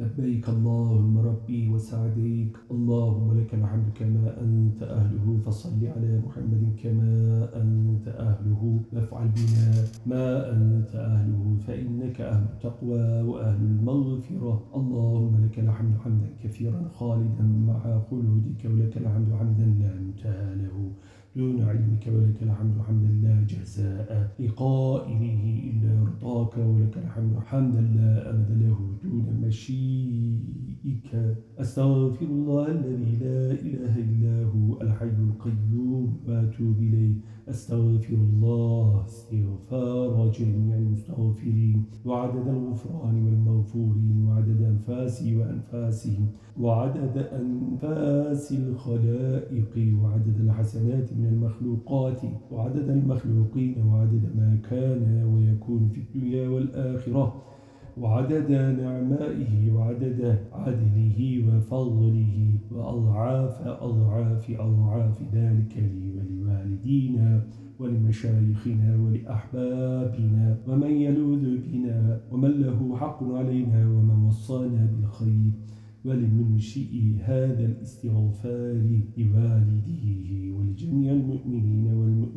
لبيك اللهم ربي وسعديك. اللهم لك الحمد كما أنت أهله فصل على محمد كما أنت أهله. وافعل بنا ما أنت أهله فإنك أهل التقوى وأهل المغفرة. اللهم لك الحمد حمدا كثيرا خالدا مع خلودك ولك الحمد حمدا لا انتهى له دون علمك ولك الحمد حمدا لا جزاء. لقائله إلا رضاك ولك الحمد حمدا لا أمد له. دون مشيئك أستغفر الله الذي لا إله إلا هو الحي القيوم وأتوب إليه. أستغفر الله استغفار جميع المستغفرين وعدد الغفران والمغفورين وعدد أنفاسي وأنفاسهم وعدد أنفاس الخلائق وعدد الحسنات من المخلوقات وعدد المخلوقين وعدد ما كان ويكون في الدنيا والآخرة. وعدد نعمائه وعدد عدله وفضله وأضعاف أضعاف أضعاف ذلك لي ولوالدينا ولمشايخنا ولأحبابنا ومن يلوذ بنا ومن له حق علينا ومن وصانا بالخير ولمنشئ هذا الاستغفار لوالديه ولجميع المؤمنين والمسلمات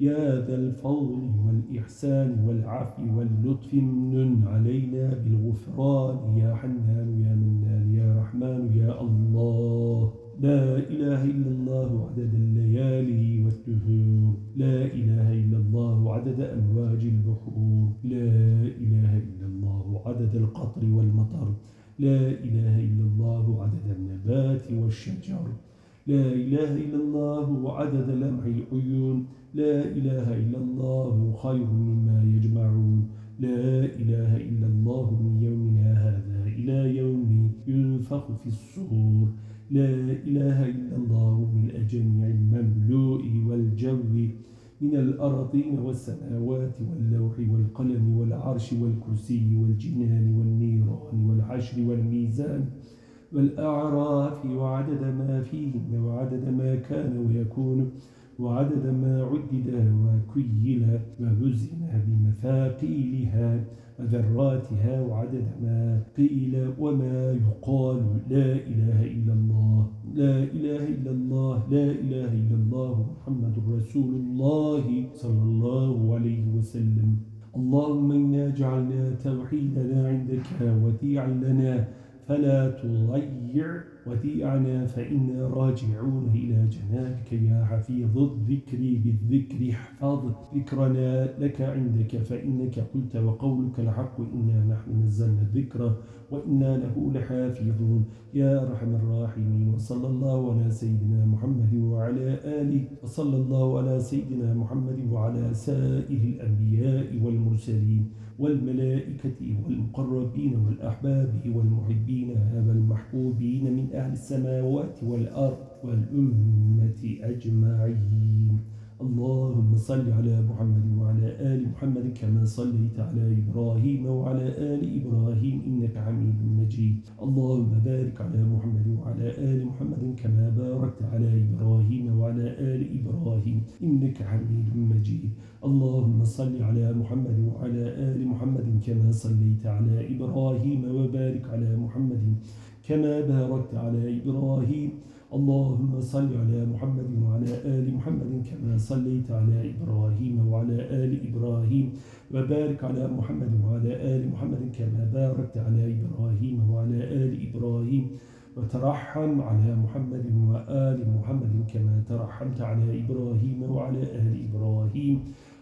يا ذا الفضل والإحسان والعفو واللطف من علينا بالغفران. يا حنان يا منان يا رحمن يا الله. لا إله إلا الله عدد الليالي والدهور. لا إله إلا الله عدد أمواج البحور. لا إله إلا الله عدد القطر والمطر. لا إله إلا الله عدد النبات والشجر. لا إله إلا الله عدد لمع العيون. لا إله إلا الله خير مما يجمعون. لا إله إلا الله من يومنا هذا إلى يوم ينفخ في الصور. لا إله إلا الله من جميع المملوء والجو من الأرضين والسماوات واللوح والقلم والعرش والكرسي والجنان والنيران والعشر والميزان. والأعراف وعدد ما فيهن وعدد ما كان ويكون وعدد ما عدد وكيل ووزن بمثاقيلها وذراتها وعدد ما قيل وما يقال لا إله إلا الله لا إله إلا الله لا إله إلا الله محمد رسول الله صلى الله عليه وسلم اللهم إنا جعلنا توحيدنا عندك وديعا لنا فلا تضيع وديعنا فإنا راجعون إلى جنابك يا حفيظ الذكر بالذكر احفظ ذكرنا لك عندك فإنك قلت وقولك الحق إنا نحن نزلنا الذكر وإنا له لحافظون. يا رحم الراحمين وصلى الله على سيدنا محمد وعلى آله وصلى الله على سيدنا محمد وعلى سائر الأنبياء والمرسلين والملائكة والمقربين والأحباب والمحبين والمحبوبين من أهل السماوات والأرض والأمة أجمعين. اللهم صل على محمد وعلى آل محمد كما صليت على إبراهيم وعلى آل إبراهيم إنك حميد مجيد. اللهم بارك على محمد وعلى آل محمد كما باركت على إبراهيم وعلى آل إبراهيم إنك حميد مجيد. اللهم صل على محمد وعلى آل محمد كما صليت على إبراهيم وبارك على محمد كما باركت على إبراهيم. اللهم صل على محمد وعلى آل محمد كما صليت على إبراهيم وعلى آل إبراهيم. وبارك على محمد وعلى آل محمد كما باركت على إبراهيم وعلى آل إبراهيم. وترحم على محمد وآل محمد كما ترحمت على إبراهيم وعلى آل إبراهيم.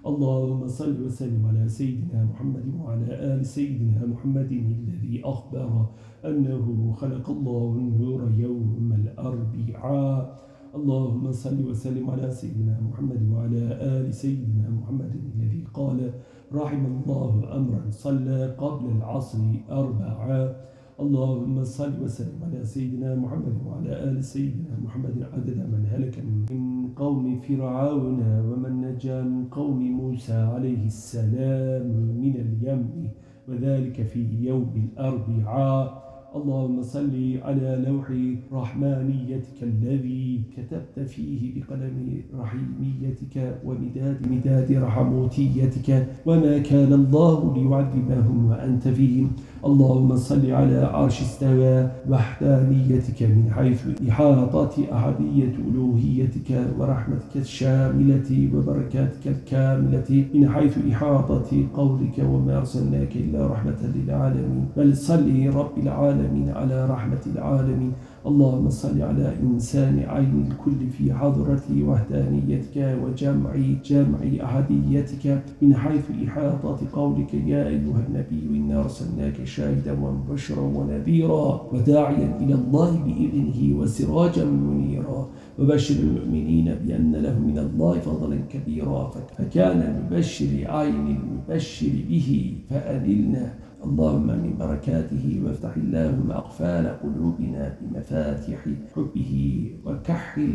اللهم صل وسلم على سيدنا محمد وعلى آل سيدنا محمد الذي أخبر أنه خلق الله النور يوم الأربعاء. اللهم صل وسلم على سيدنا محمد وعلى آل سيدنا محمد الذي قال رحم الله أمرا صلى قبل العصر أربعا. اللهم صل وسلم على سيدنا محمد وعلى آل سيدنا محمد عدد من هلك من قوم فرعون ومن نجا من قوم موسى عليه السلام من اليم وذلك في يوم الأربعاء. اللهم صل على لوح رحمانيتك الذي كتبت فيه بقلم رحيميتك ومداد مداد رحموتيتك وما كان الله ليعذبهم وأنت فيهم. اللهم صل على عرش استوى وحدانيتك من حيث إحاطة أحدية ألوهيتك ورحمتك الشاملة وبركاتك الكاملة من حيث إحاطة قولك وما أرسلناك إلا رحمة للعالمين. بل صل رب العالمين. على رحمة العالمين. اللهم صل على إنسان عين الكل في حضرة وحدانيتك وجمع جمع أحديتك من حيث إحاطة قولك يا أيها النبي إنا أرسلناك شاهدا ومبشرا ونذيرا وداعيا إلى الله بإذنه وسراجا منيرا. وبشر المؤمنين بأن له من الله فضلا كبيرا. فكان المبشر عين المبشر به فأذلنا اللهم من بركاته وافتح اللهم أقفال قلوبنا بمفاتح حبه وكحل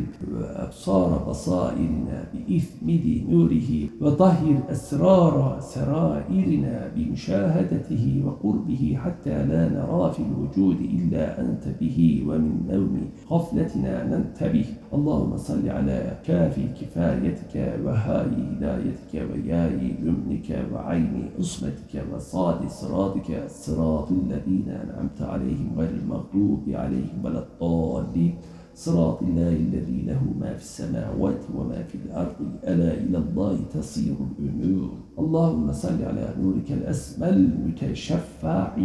أبصار بصائرنا بإثمد نوره وطهر أسرار سرائرنا بمشاهدته وقربه حتى لا نرى في الوجود إلا أنت به ومن نوم غفلتنا ننتبه. اللهم صل على كافي كفايتك وهاي هدايتك وياي يمنك وعين عصمتك وصاد صراطك صراط الذين أنعمت عليهم غير المغضوب عليهم ولا الضالين. صراط الله الذي له ما في السماوات وما في الأرض. ألا إلى الله تصير الأمور. اللهم صل على نورك الأسمى المتشفع.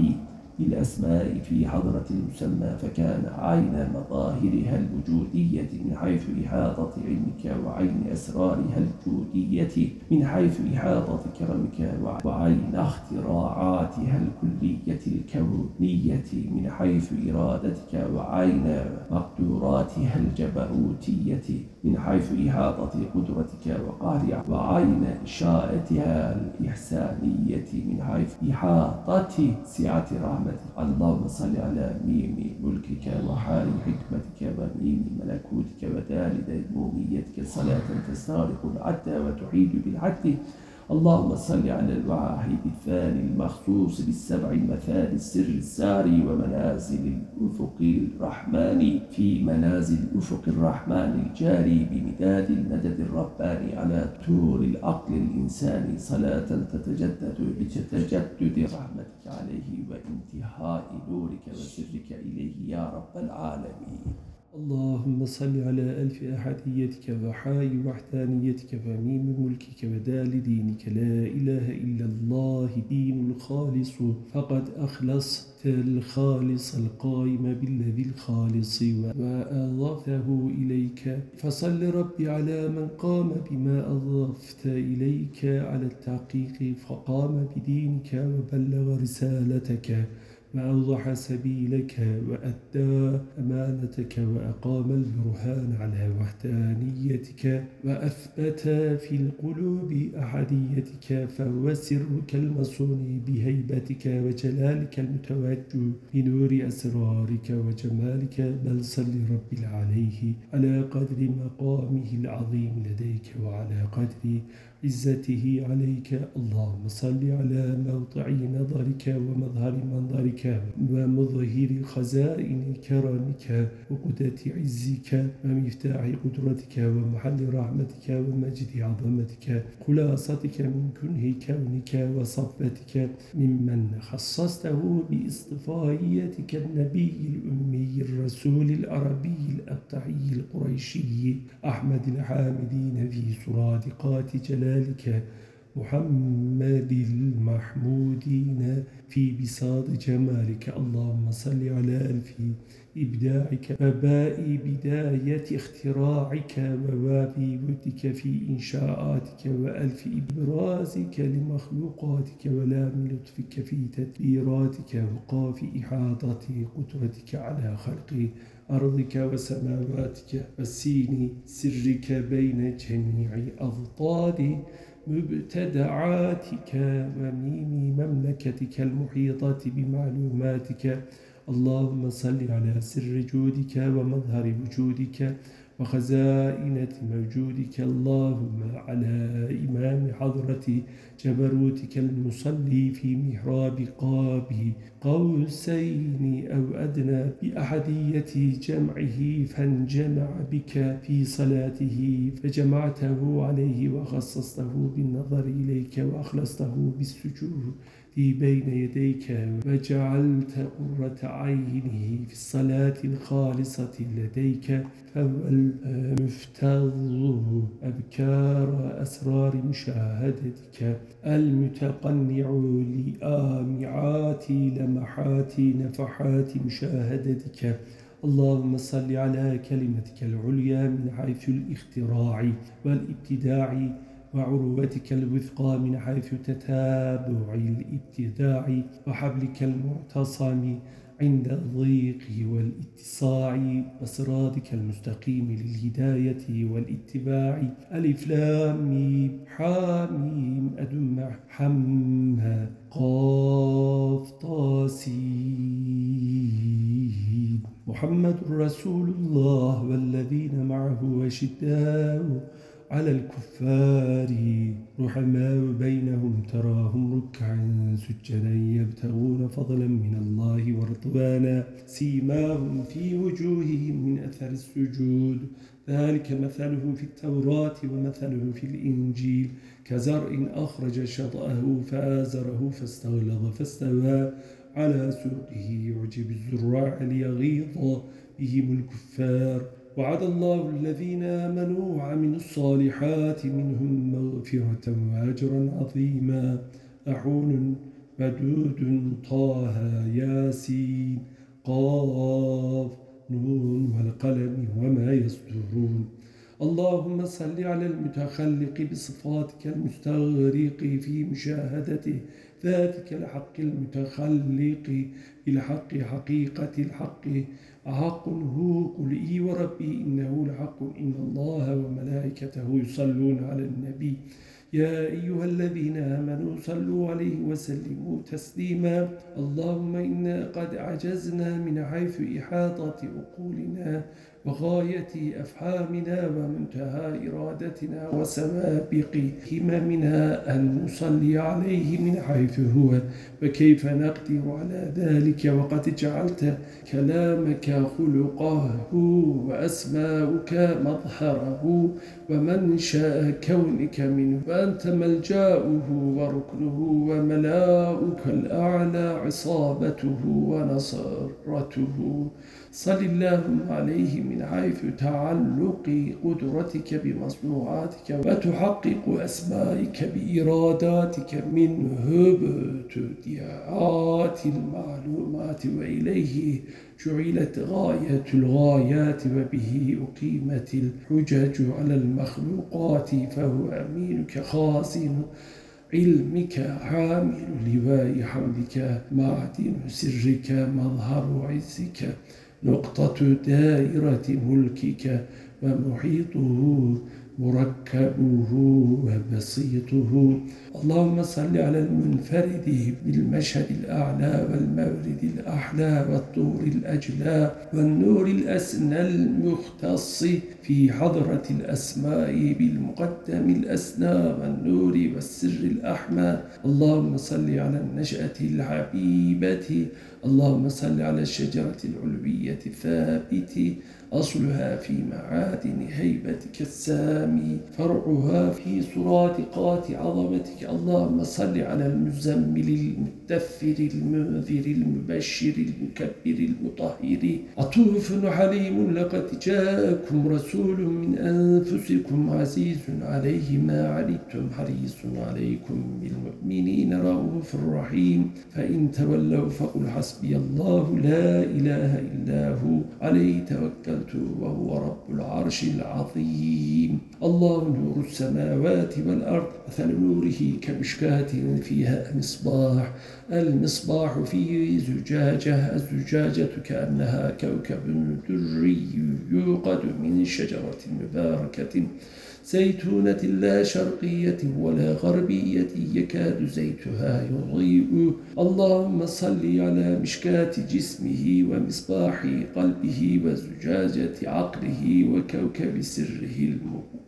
بالأسماء في حضرة المسمى فكان عين مظاهرها الوجودية من حيث إحاطة علمك وعين أسرارها الوجودية من حيث إحاطة كرمك وعين اختراعاتها الكلية الكونية من حيث إرادتك وعين مقدوراتها الجبروتية من حيث إحاطة قدرتك وقهرها وعين إشاءتها الإحسانية من حيث إحاطة سعة رحمة رحمتك اللهم صل على ميم ملكك وحال حكمتك وميم ملكوتك ودال ديموميتك صلاة تستغرق العد وتحيد بالعد اللهم صل على الواحد الثاني المخصوص بالسبع المثال السر الساري ومنازل الأفق الرحمن في منازل الأفق الرحمن الجاري بمداد المدد الرباني على طور العقل الإنساني. صلاة تتجدد بتجدد رحمتك عليه وانتهاء نورك وسرك إليه يا رب العالمين. اللهم صل على ألف أحديتك وحاي وحدانيتك وميم ملكك ودال دينك. لا إله إلا الله دين الخالص. فقد أخلصت الخالص القائم بالذي الخالص وأضافه إليك. فصل ربي على من قام بما أضفت إليك على التحقيق فقام بدينك وبلغ رسالتك. وأوضح سبيلك وأدى أمانتك وأقام البرهان على وحدانيتك وأثبت في القلوب أحديتك فهو سرك المصون بهيبتك وجلالك المتوجه بنور أسرارك وجمالك بل صل رب العليه على قدر مقامه العظيم لديك وعلى قدر عزته عليك اللهم صل على موضع نظرك ومظهر منظرك ومظهر خزائن كرمك وقدة عزك ومفتاح قدرتك ومحل رحمتك ومجد عظمتك خلاصتك من كنه كونك وصفتك ممن خصصته بإصطفائيتك النبي الأمي الرسول العربي الأبطعي القريشي أحمد الحامدين في سرادقات جلال ذلك محمد المحمودين في بساط جمالك. اللهم صل على ألف إبداعك وباء بداية اختراعك وواب ودك في إنشاءاتك وألف إبرازك لمخلوقاتك ولام لطفك في تدبيراتك وقاف إحاطة قدرتك على خلق أرضك وسماواتك والسين سرك بين جميع أضطاد مبتدعاتك وميم مملكتك المحيطة بمعلوماتك. اللهم صل على سر جودك ومظهر وجودك. وخزائنة موجودك اللهم على إمام حضرة جبروتك المصلي في محراب قاب قوسين أو أدنى بأحدية جمعه فانجمع بك في صلاته فجمعته عليه وخصصته بالنظر إليك وأخلصته بالسجود. بين يديك وجعلت قرة عينه في الصلاة الخالصة لديك فهو المفتض أبكار أسرار مشاهدتك. المتقنع لآمعات لمحات نفحات مشاهدتك. اللهم صل على كلمتك العليا من حيث الاختراع والابتداع. وعروتك الوثقى من حيث تتابع الابتداع وحبلك المعتصم عند الضيق والاتساع وصراطك المستقيم للهداية والاتباع. ألف لام حاميم أدم حمها قاف محمد رسول الله والذين معه وشداء على الكفار رحماء بينهم تراهم ركعا سجدا يبتغون فضلا من الله ورضوانا سيماهم في وجوههم من أثر السجود. ذلك مثلهم في التوراة ومثلهم في الإنجيل. كزرع أخرج شطأه فآزره فاستغلظ فاستوى على سوقه يعجب الزراع ليغيظ بهم الكفار. وعد الله الذين آمنوا وعملوا الصالحات منهم مغفرة وأجرا عظيما. أحون بدود طه ياسين. قاف نون والقلم وما يصدرون. اللهم صل على المتخلق بصفاتك المستغرق في مشاهدته. ذاتك الحق المتخلق بالحق حقيقة الحق. أحق هو قل إي وربي إنه لحق إن الله وملائكته يصلون على النبي. يا أيها الذين آمنوا صلوا عليه وسلموا تسليما. اللهم إنا قد عجزنا من حيث إحاطة عقولنا وغاية أفهامنا ومنتهى إرادتنا وسوابق هممنا أن نصلي عليه من حيث هو. وكيف نقدر على ذلك؟ وقد جعلت كلامك خلقه وأسماؤك مظهره ومنشأ كونك منه وأنت ملجاؤه وركنه وملاؤك الأعلى عصابته ونصرته. صل اللهم عليه من حيث تعلق قدرتك بمصنوعاتك وتحقق أسمائك بإراداتك من هبتديعات المعلومات وإليه جعلت غاية الغايات وبه أقيمت الحجج على المخلوقات فهو أمينك خازن علمك حامل لواء حمدك معدن سرك مظهر عزك نقطة دائرة ملكك ومحيطه مركبه وبسيطه اللهم صل على المنفرد بالمشهد الأعلى والمورد الأحلى والطور الأجلى والنور الأسنى المختص في حضرة الأسماء بالمقدم الأسنى والنور والسر الأحمى. اللهم صل على النشأة الحبيبة. اللهم صل على الشجرة العلوية الثابت. أصلها في معادن هيبتك السامي فرعها في سرادقات عظمتك. اللهم صل على المزمل المدثر المنذر المبشر المكبر المطهر. أطوف حليم لقد جاءكم رسول من أنفسكم عزيز عليه ما علمتم حريص عليكم بالمؤمنين رؤوف رحيم. فإن تولوا فقل حسبي الله لا إله إلا هو. عليه وهو رب العرش العظيم. الله نور السماوات والأرض مثل نوره كمشكاة فيها مصباح. المصباح في زجاجة الزجاجة كأنها كوكب دري يوقد من شجرة مباركة. زيتونة لا شرقية ولا غربية يكاد زيتها يضيء. اللهم صل على مشكاة جسمه ومصباح قلبه وزجاجة عقله وكوكب سره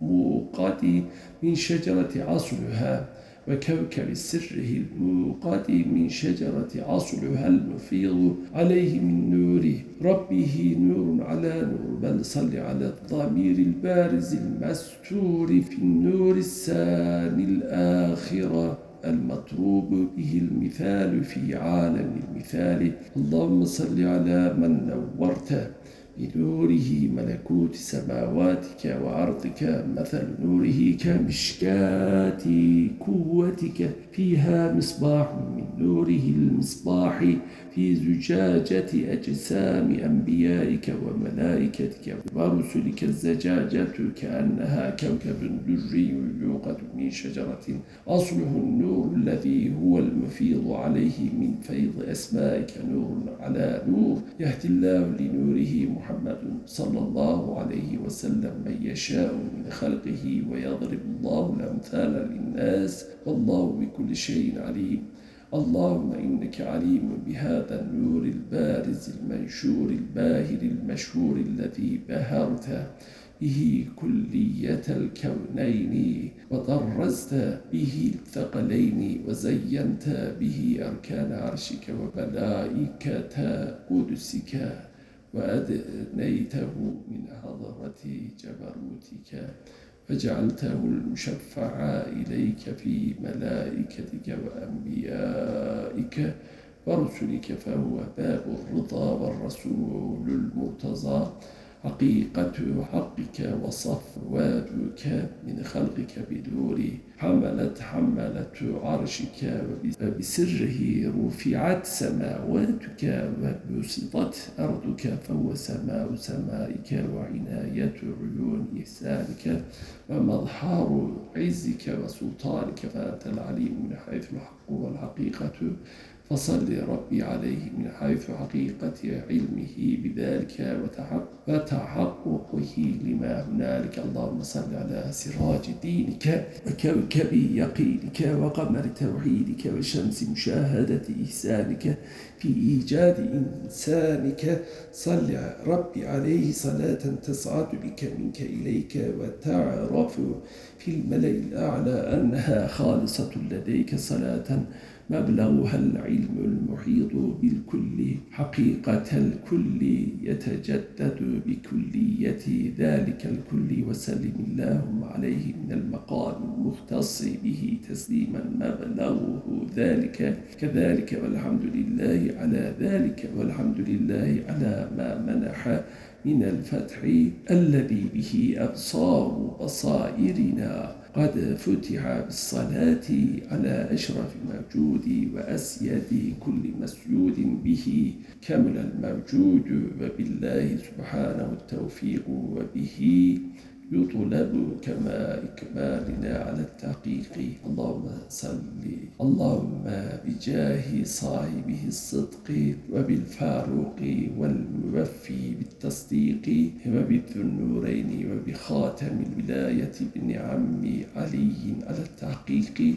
الموقد من شجرة عصلها وكوكب سره الموقد من شجرة عصلها المفيض عليه من نور ربه نور على نور بل صل على الضمير البارز المستور في النور الساني الآخرة المطلوب به المثال في عالم المثال. اللهم صل على من نورت. بنوره ملكوت سماواتك وأرضك مثل نوره كمشكاة قوتك فيها مصباح من نوره المصباح في زجاجة أجسام أنبيائك وملائكتك ورسلك. الزجاجة كأنها كوكب دري يوقد من شجرة. أصله النور الذي هو المفيض عليه من فيض أسمائك. نور على نور يهدي الله لنوره محمد صلى الله عليه وسلم. من يشاء من خلقه ويضرب الله الأمثال للناس. والله بكل شيء عليم. اللهم إنك عليم بهذا النور البارز المنشور الباهر المشهور الذي بهرت به كلية الكونين وطرزت به الثقلين وزينت به أركان عرشك وملائكة قدسك وأدنيته من حضرة جبروتك فجعلته المشفع إليك في ملائكتك وأنبيائك ورسلك فهو باب الرضا والرسول المرتضى. حقيقة حقك وصفواتك من خلقك بدور حملت حملت عرشك وبسره رفعت سماواتك وبسطت أرضك فهو سماء سمائك وعناية عيون إحسانك ومظهر عزك وسلطانك فأنت العليم من حيث الحق والحقيقة فصل ربي عليه من حيث حقيقة علمه بذلك وتحققه لما هنالك. اللهم صل على سراج دينك وكوكب يقينك وقمر توحيدك وشمس مشاهدة إحسانك في إيجاد إنسانك. صل ربي عليه صلاة تصعد بك منك إليك وتعرف في الملأ الأعلى أنها خالصة لديك صلاة مبلغها العلم المحيط بالكل حقيقة الكل يتجدد بكلية ذلك الكل وسلم اللهم عليه من المقام المختص به تسليما مبلغه ذلك. كذلك والحمد لله على ذلك والحمد لله على ما منح من الفتح الذي به أبصار بصائرنا. قد فتح بالصلاة على أشرف الموجود وأسيد كل مسجود به كمل الموجود وبالله سبحانه التوفيق وبه. يطلب كما إكمالنا على التحقيق. اللهم صل اللهم بجاه صاحبه الصدق وبالفاروق والموفي بالتصديق وبذو النورين وبخاتم الولاية بن عم علي على التحقيق.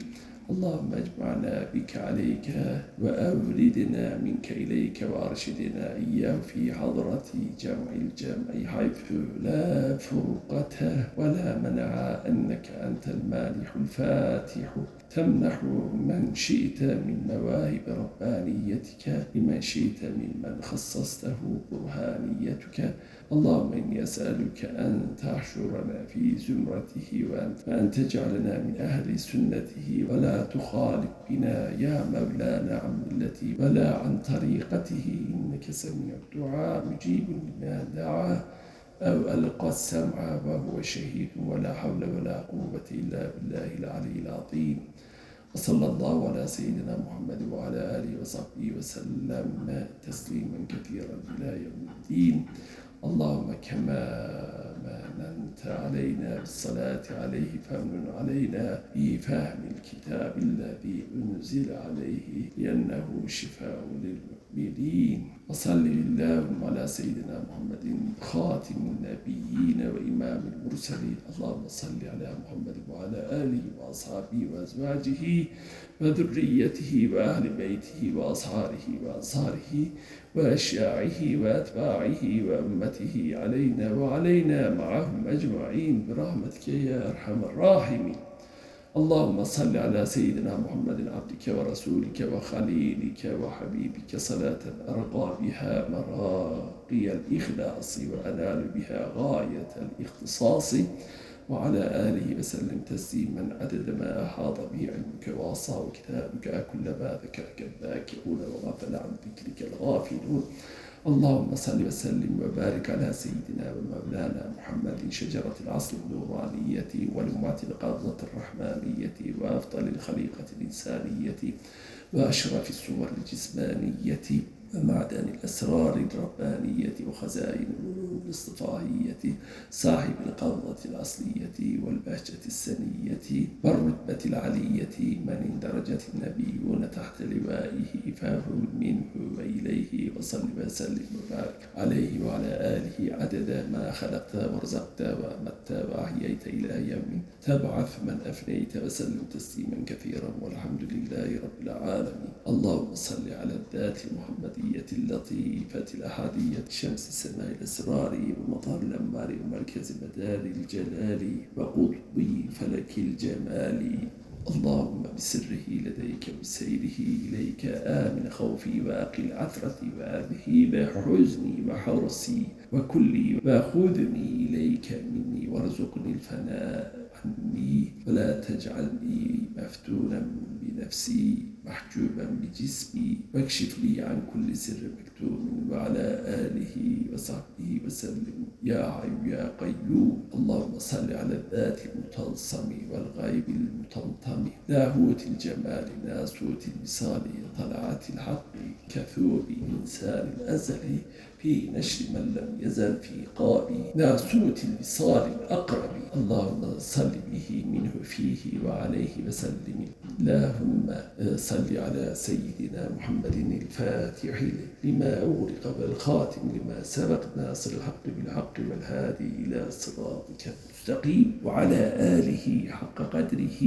اللهم اجمعنا بك عليك وأوردنا منك إليك وأرشدنا إياه في حضرة جمع الجمع حيث لا فرقة ولا منع أنك أنت المالح الفاتح. تمنح من شئت من مواهب ربانيتك لمن شئت ممن خصصته برهانيتك. اللهم إني أسألك أن تحشرنا في زمرته وأن تجعلنا من أهل سنته ولا تخالف بنا يا مولانا عن ملته ولا عن طريقته. إنك سميع الدعاء مجيب لما دعا أو ألقى السمع وهو شهيد. ولا حول ولا قوة إلا بالله العلي العظيم. وصلى الله على سيدنا محمد وعلى آله وصحبه وسلم تسليما كثيرا إلى يوم الدين. اللهم كما مننت علينا بالصلاة عليه فمن علينا في فهم الكتاب الذي أنزل عليه لأنه شفاء للمؤمنين. وصل اللهم على سيدنا محمد خاتم النبيين وإمام المرسلين. اللهم صل على محمد وعلى آله وأصحابه وأزواجه وذريته وأهل بيته وأصحابه وأنصاره وأشياعه وأتباعه وأمته علينا وعلينا معهم أجمعين برحمتك يا أرحم الراحمين. اللهم صل على سيدنا محمد عبدك ورسولك وخليلك وحبيبك صلاة أرقى بها مراقي الإخلاص وأنال بها غاية الإختصاص. وعلى آله وسلم تسليما عدد ما أحاط به علمك وأصاب كتابك كلما ذكرك الذاكرون وغفل عن ذكرك الغافلون. اللهم صل وسلم وبارك على سيدنا ومولانا محمد شجرة العصر النورانية ولمعة القبضة الرحمانية وأفضل الخليقة الإنسانية وأشرف الصور الجسمانية. ومعدن الأسرار الربانية وخزائن العلوم الاصطفاهية صاحب القبضة الأصلية والبهجة السنية والرتبة العلية من اندرجت النبيون تحت لوائه فهم منه وإليه وصل وسلم وبارك عليه وعلى آله عدد ما خلقت ورزقت وأمت وأحييت إلى يوم تبعث من أفنيت وسلم تسليما كثيرا والحمد لله رب العالمين. اللهم صل على الذات محمد الأحدية اللطيفة الأحادية شمس السماء الأسرار ومطار الأنبار ومركز مدار الجلال وقطب فلك الجمال. اللهم بسره لديك بسيره إليك آمن خوفي وأقل عثرتي وأذهب حزني وحرصي وكلي وخذني إليك مني وارزقني الفناء عني. ولا تجعلني مفتونا بنفسي محجوبا بجسمي واكشف لي عن كل سر مكتوم وعلى آله وصحبه وسلم. يا حي يا قيوم اللهم صل على الذات المتلصم والغيب المطمطم لاهوت الجمال ناسوت الوصال طلعة الحق كثوب إنسان الأزل. في نشر من لم يزل في قابي ناسوت الوصال الأقرب. به منه فيه وعليه وسلم. اللهم صل على سيدنا محمد الفاتح لما أغلق والخاتم لما سبق ناصر الحق بالحق والهادي إلى صراطك المستقيم وعلى آله حق قدره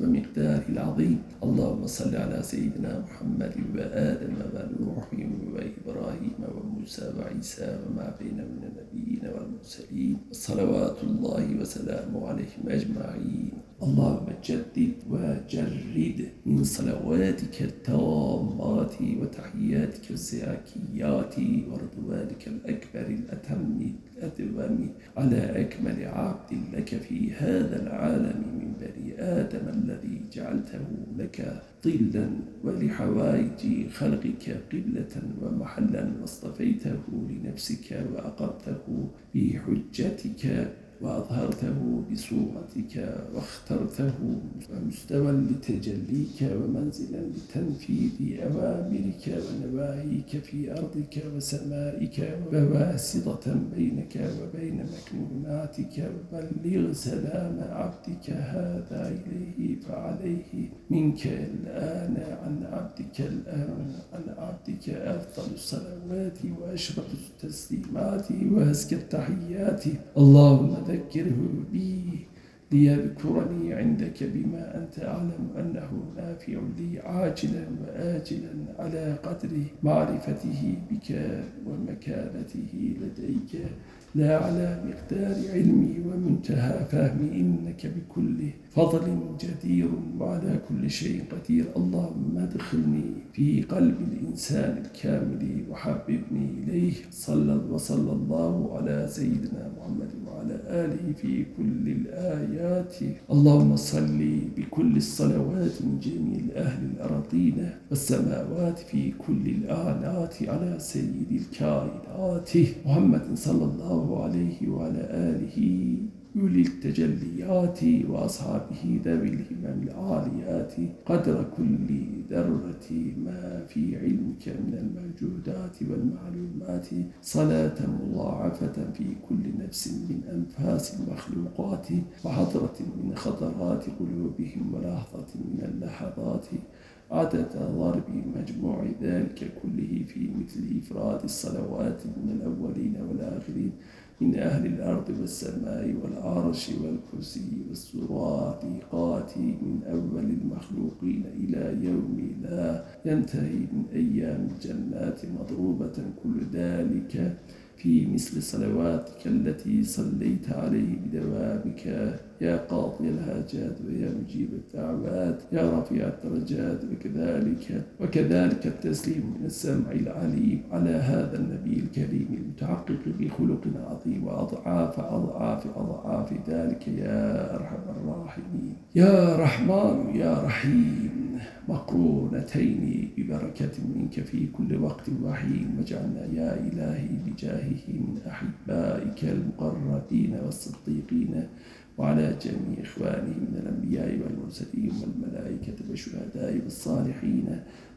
ومقداره العظيم. اللهم صل على سيدنا محمد وآدم ونوح وإبراهيم وموسى وعيسى وما بين من النبيين والمرسلين. صلوات الله وسلامه عليهم أجمعين. اللهم جدد وجرد من صلواتك التامات وتحياتك الزاكيات ورضوانك الأكبر الأتم الأدوم على أكمل عبد لك في هذا العالم من بني آدم الذي جعلته لك ظلا ولحوائج خلقك قبلة ومحلا واصطفيته لنفسك وأقرته بحجتك وأظهرته بصورتك واخترته مستوى لتجليك ومنزلا لتنفيذ أوامرك ونواهيك في أرضك وسمائك وواسطة بينك وبين مكنوناتك وبلغ سلام عبدك هذا إليه فعليه منك الآن عن عبدك الآن عن عبدك أفضل الصلوات وأشرف التسليمات وأزكى التحيات. اللهم ذكره بي ليذكرني عندك بما أنت أعلم أنه نافع لي عاجلا وآجلا على قدر معرفته بك ومكانته لديك. لا على مقدار علمي ومنتهى فهمي إنك بكل فضل جدير وعلى كل شيء قدير. اللهم ادخلني في قلب الإنسان الكامل وحببني إليه. صلى وصلى الله على سيدنا محمد وعلى آله في كل الآيات. اللهم صل بكل الصلوات من جميع أهل الأراضين والسماوات في كل الآنات على سيد الكائنات. محمد صلى الله عليه وعلى آله أولي التجليات وأصحابه ذوي الهمم العاليات قدر كل ذرة ما في علمك من الموجودات والمعلومات. صلاة مضاعفة في كل نفس من أنفاس المخلوقات وحضرة من خطرات قلوبهم ولحظة من اللحظات. عدد ضرب مجموع ذلك كله في مثل إفراد الصلوات من الأولين والآخرين من أهل الأرض والسماء والعرش والكرسي والسرادقات من أول المخلوقين إلى يوم لا ينتهي من أيام الجنات مضروبة كل ذلك في مثل صلواتك التي صليت عليه بدوامك يا قاضي الحاجات ويا مجيب الدعوات. يا رفيع الدرجات وكذلك وكذلك التسليم من السمع العليم على هذا النبي الكريم المتحقق بخلق عظيم وأضعاف أضعاف أضعاف ذلك. يا أرحم الراحمين. يا رحمن يا رحيم. مقرونتين ببركة منك في كل وقت وحين واجعلنا يا إلهي بجاهه من أحبائك المقربين والصديقين وعلى جميع إخوانه من الأنبياء والمرسلين والملائكة والشهداء والصالحين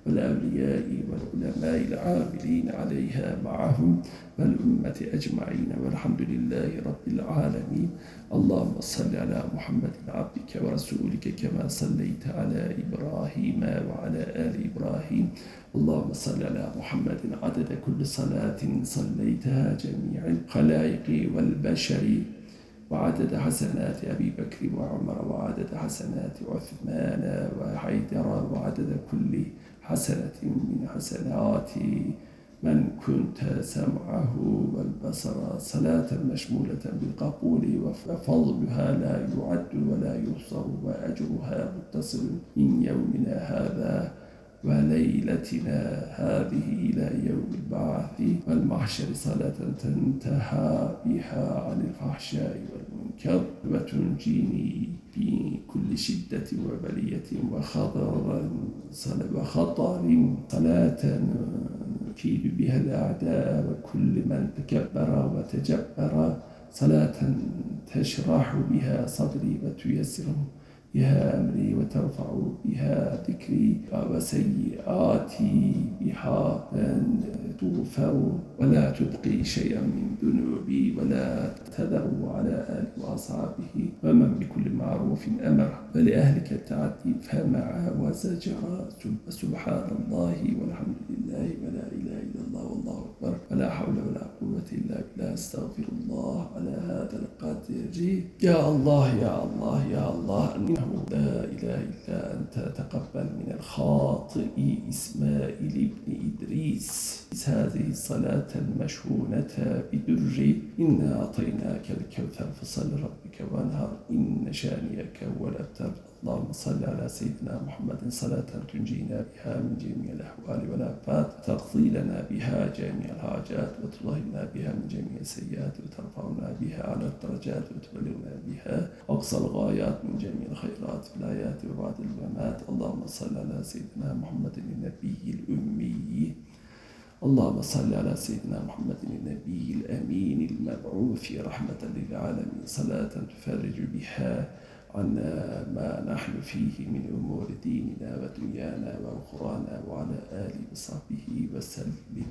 والأولياء والعلماء العاملين عليها معهم والأمة أجمعين والحمد لله رب العالمين. اللهم صل على محمد عبدك ورسولك كما صليت على إبراهيم وعلى آل إبراهيم. اللهم صل على محمد عدد كل صلاة صليتها جميع الخلائق والبشر. وعدد حسنات أبي بكر وعمر وعدد حسنات عثمان وحيدر وعدد كل حسنة من حسنات من كنت سمعه والبصر صلاة مشمولة بالقبول وفضلها لا يعد ولا يحصر وأجرها متصل من يومنا هذا وليلتنا هذه إلى يوم والمحشر صلاة تنتهى بها عن الفحشاء والمنكر وتنجيني في كل شدة وبلية وخطر وخطر صلاة نكيد بها الأعداء وكل من تكبر وتجبر صلاة تشرح بها صدري وتيسره بها أمري وترفع بها ذكري وسيئاتي بها تغفر ولا تبقي شيئا من ذنوبي ولا تذر على آله وأصحابه ومن بكل معروف أمر ولأهلك التعدي فمع وزجر سبحان الله والحمد لله ولا إله إلا الله والله أكبر. ولا حول ولا قوة إلا بالله. أستغفر الله على هذا القدر. يا الله يا الله يا الله. أنه لا إله إلا أنت تقبل من الخاطئ إسماعيل بن إدريس. هذه الصلاة المشهونة بدر إنا أعطيناك الكوثر فصل ربك وانهر. إن شانيك هو الأبتر اللهم صل على سيدنا محمد صلاة تنجينا بها من جميع الأحوال والآفات تقضي لنا بها جميع الحاجات وتطهرنا بها من جميع السيئات وترفعنا بها على الدرجات وتبلغنا بها أقصى الغايات من جميع الخيرات في الآيات وبعد الممات اللهم صل على سيدنا محمد النبي الأمي. اللهم صل على سيدنا محمد النبي الأمين المبعوث رحمة للعالمين صلاة تفرج بها عنا ما نحن فيه من أمور ديننا ودنيانا وأخرانا وعلى آله وصحبه وسلم.